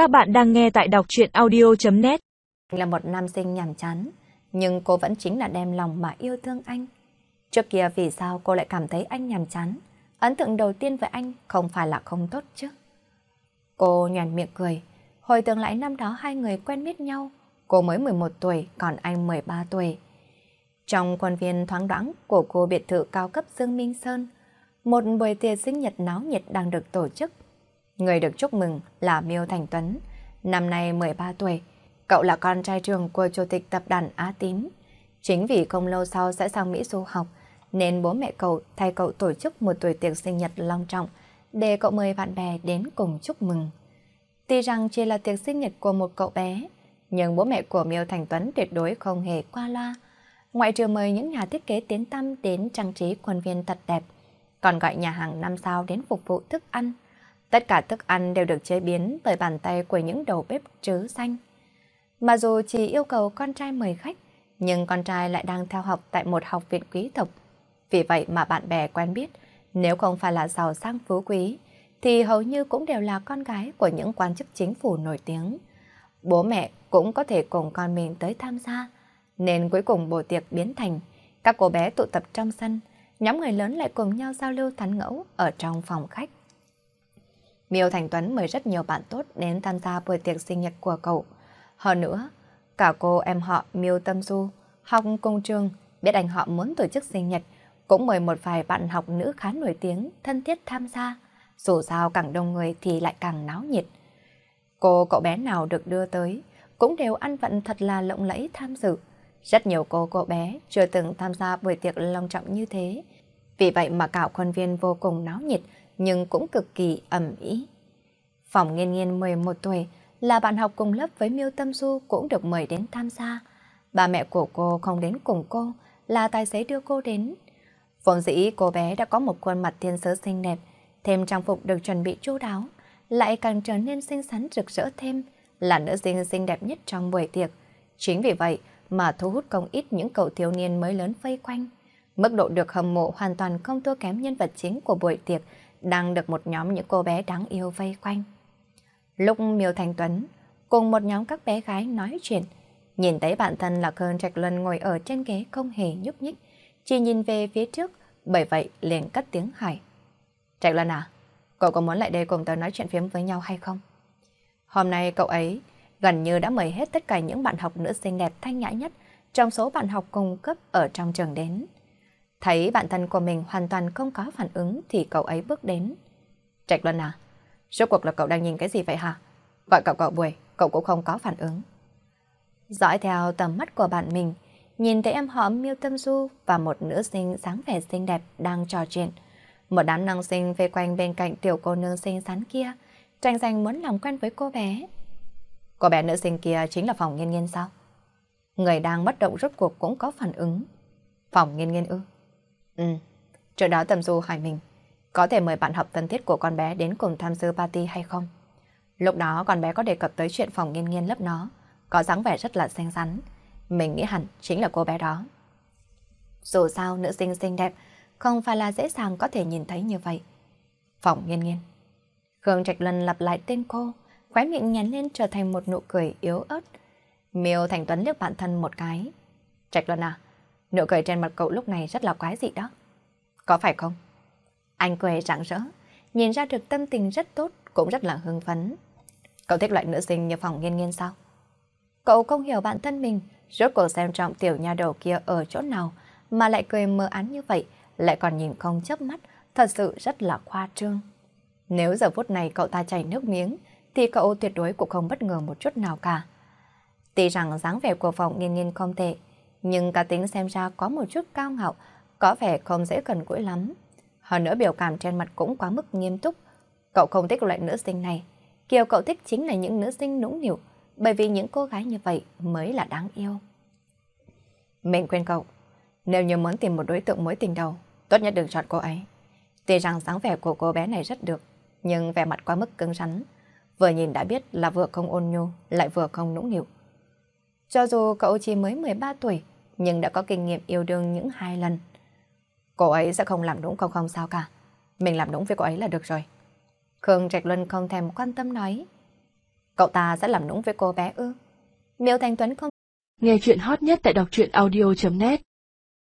Các bạn đang nghe tại đọc chuyện audio.net Là một nam sinh nhàm chán, nhưng cô vẫn chính là đem lòng mà yêu thương anh. Trước kia vì sao cô lại cảm thấy anh nhàm chán? Ấn tượng đầu tiên với anh không phải là không tốt chứ. Cô nhàn miệng cười, hồi tưởng lại năm đó hai người quen biết nhau. Cô mới 11 tuổi, còn anh 13 tuổi. Trong khuôn viên thoáng đoãng của cô biệt thự cao cấp Dương Minh Sơn, một buổi tiệc sinh nhật náo nhiệt đang được tổ chức. Người được chúc mừng là Miêu Thành Tuấn, năm nay 13 tuổi. Cậu là con trai trường của chủ tịch tập đoàn Á Tín. Chính vì không lâu sau sẽ sang Mỹ du học, nên bố mẹ cậu thay cậu tổ chức một tuổi tiệc sinh nhật long trọng để cậu mời bạn bè đến cùng chúc mừng. Tuy rằng chỉ là tiệc sinh nhật của một cậu bé, nhưng bố mẹ của Miêu Thành Tuấn tuyệt đối không hề qua loa. Ngoại trừ mời những nhà thiết kế tiến tâm đến trang trí khuôn viên thật đẹp, còn gọi nhà hàng năm sao đến phục vụ thức ăn. Tất cả thức ăn đều được chế biến bởi bàn tay của những đầu bếp trứ xanh. Mà dù chỉ yêu cầu con trai mời khách, nhưng con trai lại đang theo học tại một học viện quý tộc. Vì vậy mà bạn bè quen biết, nếu không phải là giàu sang phú quý, thì hầu như cũng đều là con gái của những quan chức chính phủ nổi tiếng. Bố mẹ cũng có thể cùng con mình tới tham gia, nên cuối cùng buổi tiệc biến thành các cô bé tụ tập trong sân, nhóm người lớn lại cùng nhau giao lưu thắn ngẫu ở trong phòng khách. Miêu Thành Tuấn mời rất nhiều bạn tốt đến tham gia buổi tiệc sinh nhật của cậu. Hơn nữa, cả cô em họ Miêu Tâm Du, học cùng trường, biết anh họ muốn tổ chức sinh nhật, cũng mời một vài bạn học nữ khá nổi tiếng, thân thiết tham gia. Dù sao càng đông người thì lại càng náo nhiệt. Cô cậu bé nào được đưa tới, cũng đều ăn vận thật là lộng lẫy tham dự. Rất nhiều cô cậu bé chưa từng tham gia buổi tiệc long trọng như thế. Vì vậy mà cả khuôn viên vô cùng náo nhiệt, nhưng cũng cực kỳ ẩm ý. Phòng nghiên nghiên 11 tuổi là bạn học cùng lớp với Miêu Tâm Du cũng được mời đến tham gia. Ba mẹ của cô không đến cùng cô, là tài xế đưa cô đến. Vốn dĩ cô bé đã có một khuôn mặt thiên sứ xinh đẹp, thêm trang phục được chuẩn bị chu đáo, lại càng trở nên xinh xắn rực rỡ thêm, là nữ sinh xinh đẹp nhất trong buổi tiệc. Chính vì vậy mà thu hút không ít những cậu thiếu niên mới lớn vây quanh. Mức độ được hâm mộ hoàn toàn không thua kém nhân vật chính của buổi tiệc, đang được một nhóm những cô bé đáng yêu vây quanh. Lúc Miêu Thành Tuấn cùng một nhóm các bé gái nói chuyện, nhìn thấy bạn thân là Cơn Trạch Luân ngồi ở trên ghế không hề nhúc nhích, chỉ nhìn về phía trước, bởi vậy liền cất tiếng hỏi. Trạch Luân à, cậu có muốn lại đây cùng tớ nói chuyện phiếm với nhau hay không? Hôm nay cậu ấy gần như đã mời hết tất cả những bạn học nữ xinh đẹp thanh nhã nhất trong số bạn học cùng cấp ở trong trường đến. Thấy bạn thân của mình hoàn toàn không có phản ứng thì cậu ấy bước đến. Trạch Luân à, rốt cuộc là cậu đang nhìn cái gì vậy hả? Gọi cậu cậu buổi, cậu cũng không có phản ứng. Dõi theo tầm mắt của bạn mình, nhìn thấy em họ Miêu Tâm Du và một nữ sinh sáng vẻ xinh đẹp đang trò chuyện. Một đám năng sinh vây quanh bên cạnh tiểu cô nương xinh xắn kia, tranh giành muốn làm quen với cô bé. Cô bé nữ sinh kia chính là phòng nghiên nghiên sao? Người đang bất động rốt cuộc cũng có phản ứng. Phòng nghiên nghiên ư? Ừ. Trước đó tầm Du hỏi mình, có thể mời bạn học thân thiết của con bé đến cùng tham dự party hay không? Lúc đó con bé có đề cập tới chuyện phòng nghiên nghiên lớp nó, có dáng vẻ rất là xinh xắn. Mình nghĩ hẳn chính là cô bé đó. Dù sao nữ sinh xinh đẹp, không phải là dễ dàng có thể nhìn thấy như vậy. Phòng nghiên nghiên. Khương Trạch Luân lặp lại tên cô, khóe miệng nhắn lên trở thành một nụ cười yếu ớt. Miêu Thành Tuấn liếc bạn thân một cái. Trạch Luân à, Nụ cười trên mặt cậu lúc này rất là quái dị đó. Có phải không? Anh cười rạng rỡ, nhìn ra được tâm tình rất tốt, cũng rất là hưng phấn. Cậu thích loại nữ sinh như phòng nghiên nghiên sao? Cậu không hiểu bản thân mình, rốt cuộc xem trọng tiểu nha đầu kia ở chỗ nào, mà lại cười mơ án như vậy, lại còn nhìn không chớp mắt, thật sự rất là khoa trương. Nếu giờ phút này cậu ta chảy nước miếng, thì cậu tuyệt đối cũng không bất ngờ một chút nào cả. Tuy rằng dáng vẻ của phòng nghiên nghiên không tệ, nhưng cá tính xem ra có một chút cao ngạo, có vẻ không dễ gần gũi lắm. Hơn nữa biểu cảm trên mặt cũng quá mức nghiêm túc. Cậu không thích loại nữ sinh này. Kiều cậu thích chính là những nữ sinh nũng nịu, bởi vì những cô gái như vậy mới là đáng yêu. Mình khuyên cậu, nếu như muốn tìm một đối tượng mới tình đầu, tốt nhất đừng chọn cô ấy. Tuy rằng dáng vẻ của cô bé này rất được, nhưng vẻ mặt quá mức cứng rắn. Vừa nhìn đã biết là vừa không ôn nhu, lại vừa không nũng nịu. Cho dù cậu chỉ mới 13 tuổi, nhưng đã có kinh nghiệm yêu đương những hai lần. Cô ấy sẽ không làm đúng không không sao cả. Mình làm đúng với cô ấy là được rồi. Khương Trạch Luân không thèm quan tâm nói. Cậu ta sẽ làm đúng với cô bé ư? Miêu Thành Tuấn không Nghe chuyện hot nhất tại đọc truyện audio.net